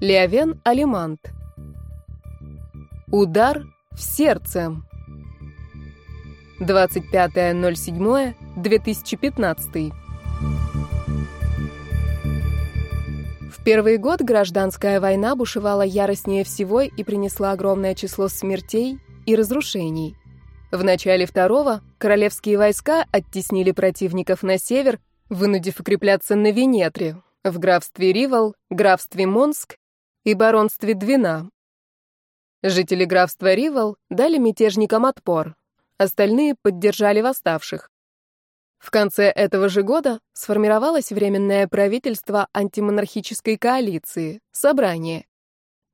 Леовен Алимант. Удар в сердце. 25.07.2015. В первый год гражданская война бушевала яростнее всего и принесла огромное число смертей и разрушений. В начале второго королевские войска оттеснили противников на север, вынудив укрепляться на Венетре, в графстве Ривал, графстве Монск и баронстве Двина. Жители графства Ривал дали мятежникам отпор, остальные поддержали восставших. В конце этого же года сформировалось Временное правительство антимонархической коалиции, собрание.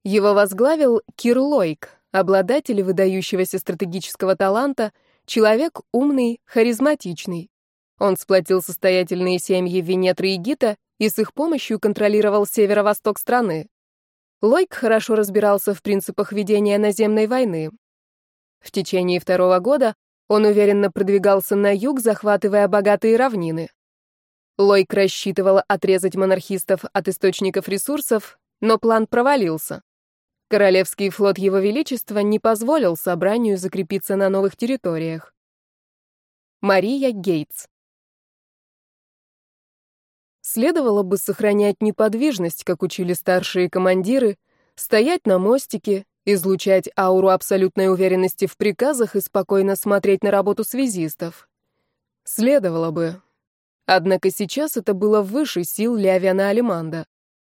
Его возглавил Кир Лойк, обладатель выдающегося стратегического таланта, человек умный, харизматичный. Он сплотил состоятельные семьи Венетры и Гита и с их помощью контролировал северо-восток страны. Лойк хорошо разбирался в принципах ведения наземной войны. В течение второго года он уверенно продвигался на юг, захватывая богатые равнины. Лойк рассчитывал отрезать монархистов от источников ресурсов, но план провалился. Королевский флот Его Величества не позволил собранию закрепиться на новых территориях. Мария Гейтс Следовало бы сохранять неподвижность, как учили старшие командиры, стоять на мостике, излучать ауру абсолютной уверенности в приказах и спокойно смотреть на работу связистов. Следовало бы. Однако сейчас это было выше сил Леовиана Алиманда.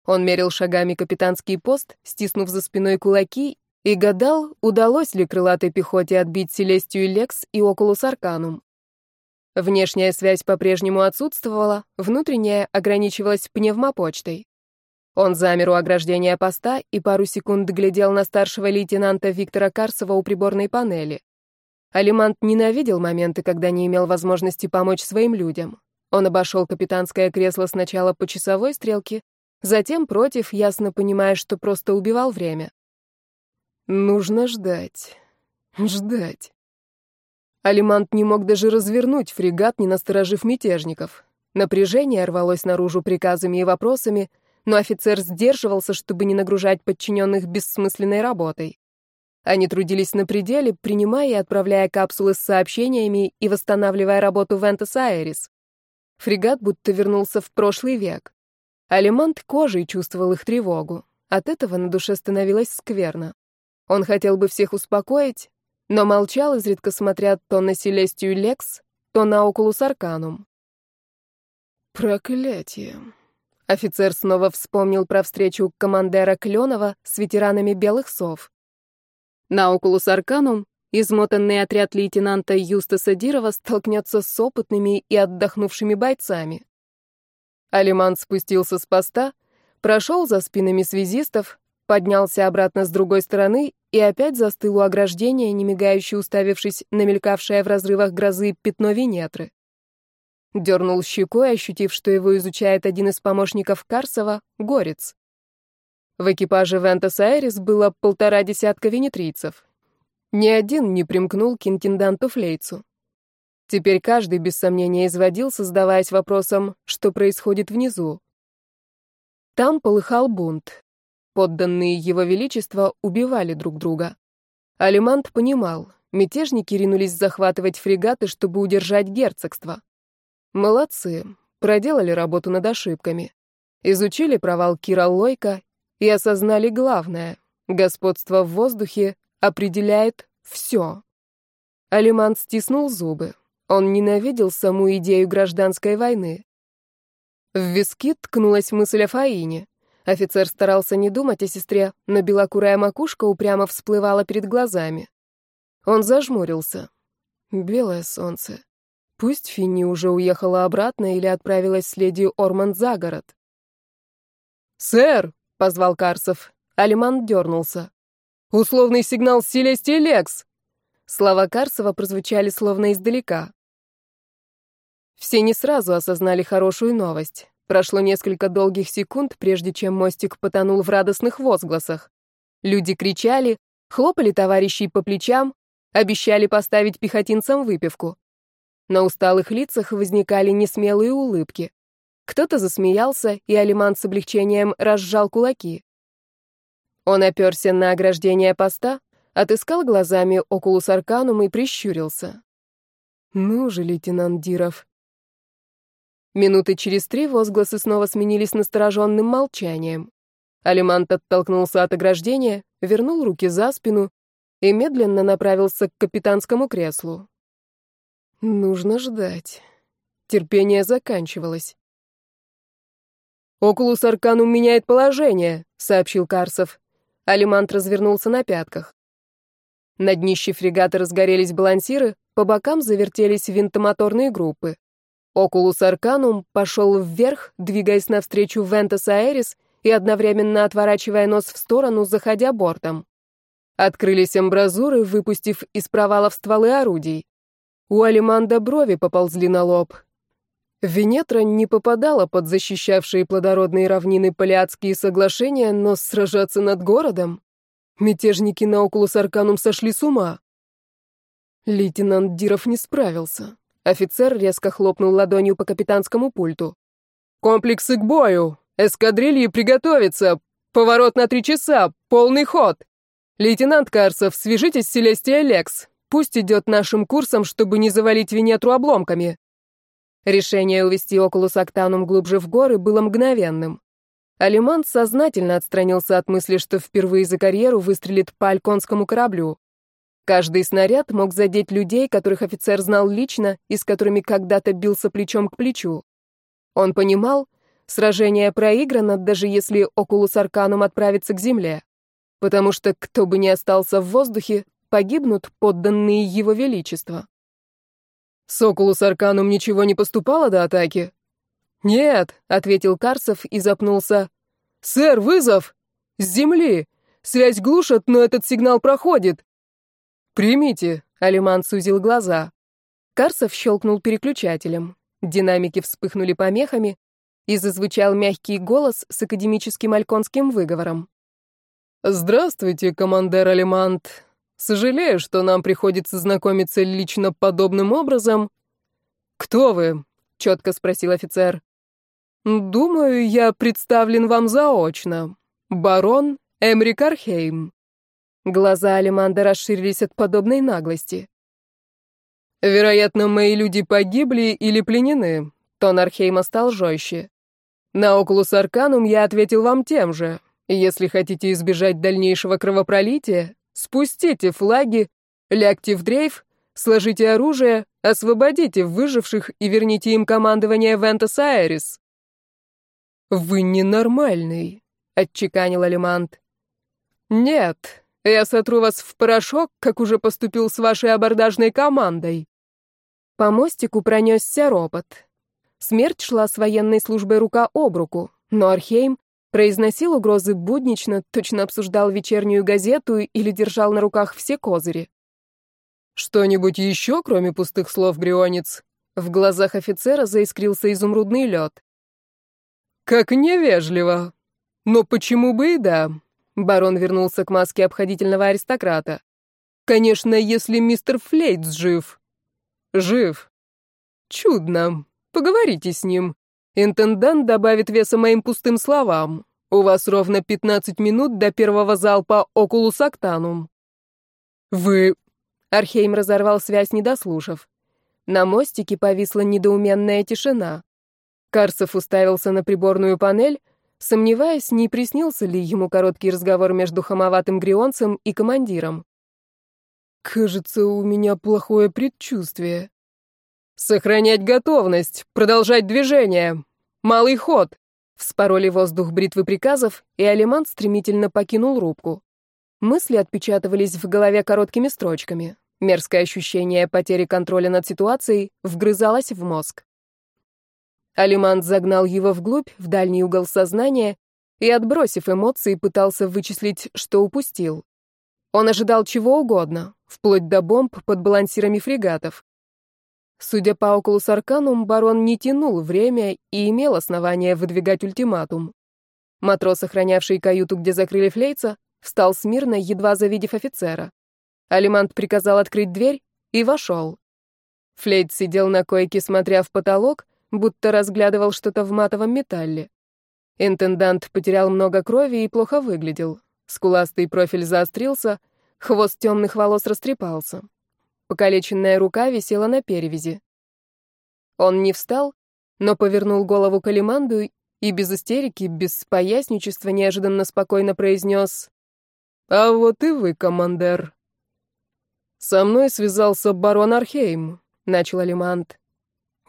Он мерил шагами капитанский пост, стиснув за спиной кулаки, и гадал, удалось ли крылатой пехоте отбить Селестию Лекс и Окулус Арканум. Внешняя связь по-прежнему отсутствовала, внутренняя ограничивалась пневмопочтой. Он замер у ограждения поста и пару секунд глядел на старшего лейтенанта Виктора Карсова у приборной панели. Алимант ненавидел моменты, когда не имел возможности помочь своим людям. Он обошел капитанское кресло сначала по часовой стрелке, затем против, ясно понимая, что просто убивал время. Нужно ждать. Ждать. Алимант не мог даже развернуть фрегат, не насторожив мятежников. Напряжение рвалось наружу приказами и вопросами, но офицер сдерживался, чтобы не нагружать подчиненных бессмысленной работой. Они трудились на пределе, принимая и отправляя капсулы с сообщениями и восстанавливая работу Вентас-Айрис. Фрегат будто вернулся в прошлый век. Алимант кожей чувствовал их тревогу. От этого на душе становилось скверно. Он хотел бы всех успокоить, но молчал, изредка смотря то на Селестию Лекс, то на Окулус Арканум. Проклятие. Офицер снова вспомнил про встречу командера Кленова с ветеранами Белых Сов. На Окулус Арканум измотанный отряд лейтенанта Юстаса Дирова столкнется с опытными и отдохнувшими бойцами. Алиман спустился с поста, прошел за спинами связистов, поднялся обратно с другой стороны и опять застыл у ограждения, немигающе уставившись на мелькавшее в разрывах грозы пятно Венетры. Дернул щекой, ощутив, что его изучает один из помощников Карсова, Горец. В экипаже Вентас Айрис было полтора десятка венетрийцев. Ни один не примкнул к интенданту Флейцу. Теперь каждый без сомнения изводился, задаваясь вопросом, что происходит внизу. Там полыхал бунт. Подданные его величества убивали друг друга. Алимант понимал, мятежники ринулись захватывать фрегаты, чтобы удержать герцогство. Молодцы, проделали работу над ошибками. Изучили провал Кира Лойка и осознали главное — господство в воздухе определяет все. Алимант стиснул зубы. Он ненавидел саму идею гражданской войны. В виски ткнулась мысль о Фаине. Офицер старался не думать о сестре, но белокурая макушка упрямо всплывала перед глазами. Он зажмурился. Белое солнце. Пусть Финни уже уехала обратно или отправилась с леди Орманд за город. «Сэр!» — позвал Карсов. Алиман дернулся. «Условный сигнал Селестии Лекс!» Слова Карсова прозвучали словно издалека. Все не сразу осознали хорошую новость. Прошло несколько долгих секунд, прежде чем мостик потонул в радостных возгласах. Люди кричали, хлопали товарищей по плечам, обещали поставить пехотинцам выпивку. На усталых лицах возникали несмелые улыбки. Кто-то засмеялся, и Алиман с облегчением разжал кулаки. Он оперся на ограждение поста, отыскал глазами окулус арканум и прищурился. «Ну же, лейтенант Диров». Минуты через три возгласы снова сменились настороженным молчанием. Алимант оттолкнулся от ограждения, вернул руки за спину и медленно направился к капитанскому креслу. Нужно ждать. Терпение заканчивалось. «Окулус Арканум меняет положение», — сообщил Карсов. Алимант развернулся на пятках. На днище фрегата разгорелись балансиры, по бокам завертелись винтомоторные группы. Окулус Арканум пошел вверх, двигаясь навстречу Вентас Аэрис и одновременно отворачивая нос в сторону, заходя бортом. Открылись амбразуры, выпустив из провалов стволы орудий. У Алиманда брови поползли на лоб. Венетра не попадала под защищавшие плодородные равнины Палеатские соглашения, но сражаться над городом? Мятежники на Окулус Арканум сошли с ума. Лейтенант Диров не справился. Офицер резко хлопнул ладонью по капитанскому пульту. «Комплексы к бою! Эскадрильи приготовиться! Поворот на три часа! Полный ход! Лейтенант Карсов, свяжитесь с Селестией Лекс. Пусть идет нашим курсом, чтобы не завалить Венетру обломками». Решение увести Окулус Актанум глубже в горы было мгновенным. Алиман сознательно отстранился от мысли, что впервые за карьеру выстрелит по альконскому кораблю. Каждый снаряд мог задеть людей, которых офицер знал лично и с которыми когда-то бился плечом к плечу. Он понимал, сражение проиграно, даже если Окулус Арканум отправится к земле, потому что кто бы ни остался в воздухе, погибнут подданные его величества. С Окулус Арканум ничего не поступало до атаки? Нет, ответил Карсов и запнулся. Сэр, вызов! С земли! Связь глушат, но этот сигнал проходит. «Примите», — Алиман сузил глаза. Карсов щелкнул переключателем. Динамики вспыхнули помехами, и зазвучал мягкий голос с академическим альконским выговором. «Здравствуйте, командир Алимант. Сожалею, что нам приходится знакомиться лично подобным образом». «Кто вы?» — четко спросил офицер. «Думаю, я представлен вам заочно. Барон Эмрик Архейм». Глаза Алиманда расширились от подобной наглости. «Вероятно, мои люди погибли или пленены», — тон Архейма стал жестче. «На Окулус Арканум я ответил вам тем же. Если хотите избежать дальнейшего кровопролития, спустите флаги, лягте в дрейф, сложите оружие, освободите выживших и верните им командование Вентас Айрис». «Вы ненормальный», — отчеканил Алимант. «Нет», я сотру вас в порошок, как уже поступил с вашей абордажной командой. По мостику пронесся ропот. Смерть шла с военной службой рука об руку, но Архейм произносил угрозы буднично, точно обсуждал вечернюю газету или держал на руках все козыри. «Что-нибудь еще, кроме пустых слов, Грионец?» В глазах офицера заискрился изумрудный лед. «Как невежливо! Но почему бы и да? Барон вернулся к маске обходительного аристократа. Конечно, если мистер Флейтс жив. Жив. Чудно. Поговорите с ним. Интендант добавит веса моим пустым словам. У вас ровно 15 минут до первого залпа Окулус Актанум. Вы... Архейм разорвал связь, не дослушав. На мостике повисла недоуменная тишина. Карсов уставился на приборную панель, сомневаясь, не приснился ли ему короткий разговор между хамоватым грионцем и командиром. «Кажется, у меня плохое предчувствие». «Сохранять готовность, продолжать движение. Малый ход!» Вспороли воздух бритвы приказов, и Алиман стремительно покинул рубку. Мысли отпечатывались в голове короткими строчками. Мерзкое ощущение потери контроля над ситуацией вгрызалось в мозг. Алимант загнал его вглубь, в дальний угол сознания, и, отбросив эмоции, пытался вычислить, что упустил. Он ожидал чего угодно, вплоть до бомб под балансирами фрегатов. Судя по Окулус Арканум, барон не тянул время и имел основание выдвигать ультиматум. Матрос, охранявший каюту, где закрыли флейца, встал смирно, едва завидев офицера. Алимант приказал открыть дверь и вошел. Флейт сидел на койке, смотря в потолок, будто разглядывал что-то в матовом металле. Интендант потерял много крови и плохо выглядел. Скуластый профиль заострился, хвост темных волос растрепался. Покалеченная рука висела на перевязи. Он не встал, но повернул голову к Алиманду и без истерики, без поясничества неожиданно спокойно произнес «А вот и вы, командир». «Со мной связался барон Архейм», — начал Алимант.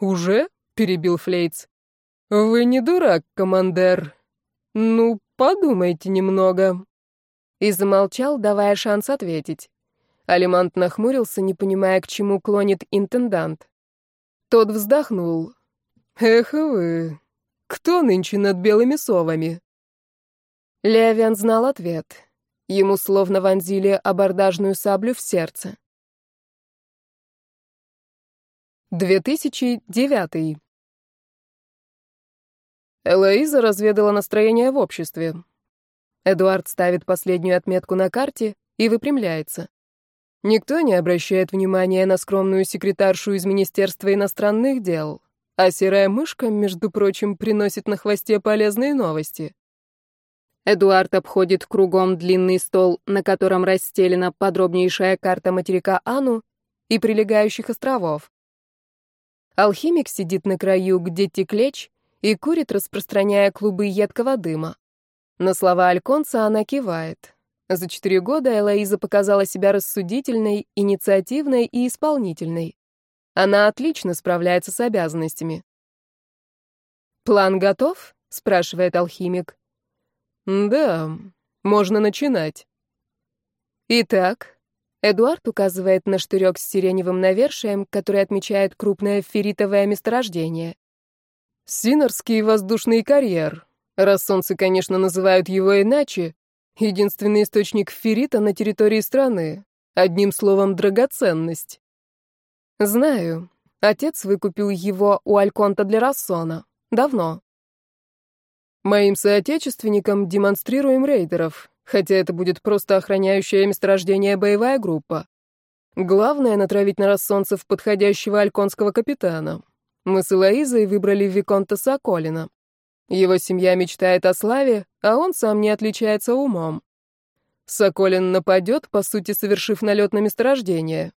«Уже?» — перебил Флейц. «Вы не дурак, командир. Ну, подумайте немного». И замолчал, давая шанс ответить. Алимант нахмурился, не понимая, к чему клонит интендант. Тот вздохнул. «Эх вы, кто нынче над белыми совами?» Левиан знал ответ. Ему словно вонзили абордажную саблю в сердце. 2009. Элоиза разведала настроение в обществе. Эдуард ставит последнюю отметку на карте и выпрямляется. Никто не обращает внимания на скромную секретаршу из Министерства иностранных дел, а серая мышка, между прочим, приносит на хвосте полезные новости. Эдуард обходит кругом длинный стол, на котором расстелена подробнейшая карта материка Ану и прилегающих островов. Алхимик сидит на краю, где теклечь, и курит, распространяя клубы едкого дыма. На слова Альконца она кивает. За четыре года Элоиза показала себя рассудительной, инициативной и исполнительной. Она отлично справляется с обязанностями. «План готов?» — спрашивает алхимик. «Да, можно начинать». «Итак», — Эдуард указывает на штырек с сиреневым навершием, который отмечает крупное ферритовое месторождение. «Синорский воздушный карьер», Раз солнце, конечно, называют его иначе, единственный источник феррита на территории страны. Одним словом, драгоценность. Знаю. Отец выкупил его у Альконта для Рассона. Давно. Моим соотечественникам демонстрируем рейдеров, хотя это будет просто охраняющая месторождение боевая группа. Главное — натравить на рассонцев подходящего альконского капитана. Мы с Элоизой выбрали Виконта Соколина. Его семья мечтает о славе, а он сам не отличается умом. Соколин нападет, по сути, совершив налет на месторождение.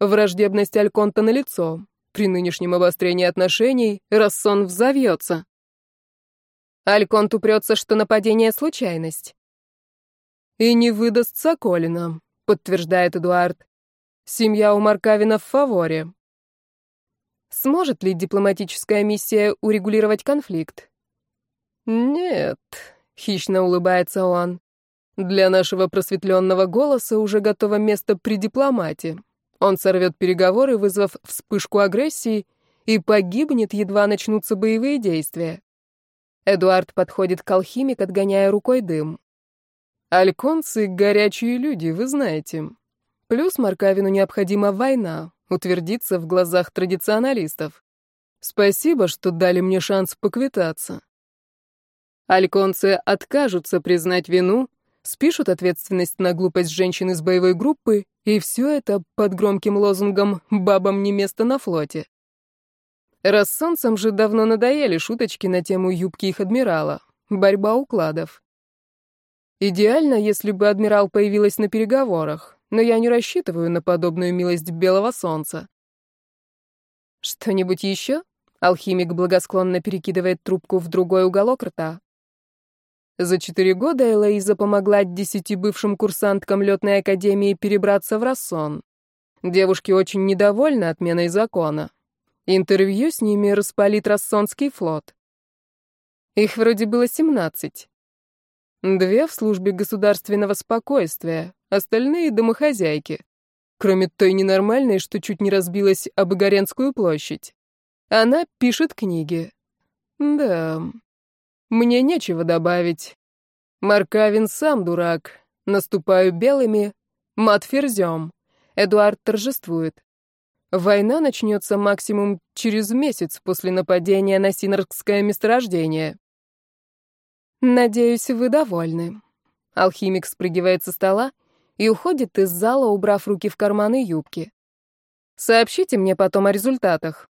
Враждебность Альконта на лицо. При нынешнем обострении отношений Рассон взовьется. Альконт упрется, что нападение — случайность. «И не выдаст Соколина», — подтверждает Эдуард. «Семья у Маркавина в фаворе». Сможет ли дипломатическая миссия урегулировать конфликт? «Нет», — хищно улыбается он, — «для нашего просветленного голоса уже готово место при дипломате. Он сорвет переговоры, вызвав вспышку агрессии, и погибнет, едва начнутся боевые действия». Эдуард подходит к алхимик, отгоняя рукой дым. «Альконцы — горячие люди, вы знаете. Плюс Маркавину необходима война, утвердиться в глазах традиционалистов. Спасибо, что дали мне шанс поквитаться». Альконцы откажутся признать вину, спишут ответственность на глупость женщины из боевой группы, и все это под громким лозунгом «бабам не место на флоте». Рассонцам же давно надоели шуточки на тему юбки их адмирала, борьба укладов. Идеально, если бы адмирал появилась на переговорах, но я не рассчитываю на подобную милость белого солнца. Что-нибудь еще? Алхимик благосклонно перекидывает трубку в другой уголок рта. За четыре года Элоиза помогла десяти бывшим курсанткам летной академии перебраться в Рассон. Девушки очень недовольны отменой закона. Интервью с ними распалит Рассонский флот. Их вроде было семнадцать. Две в службе государственного спокойствия, остальные — домохозяйки. Кроме той ненормальной, что чуть не разбилась об Игоренскую площадь. Она пишет книги. Да, мне нечего добавить. Маркавин сам дурак. Наступаю белыми, мат ферзем. Эдуард торжествует. Война начнется максимум через месяц после нападения на Синарское месторождение. Надеюсь, вы довольны. Алхимик спрыгивает со стола и уходит из зала, убрав руки в карманы юбки. Сообщите мне потом о результатах.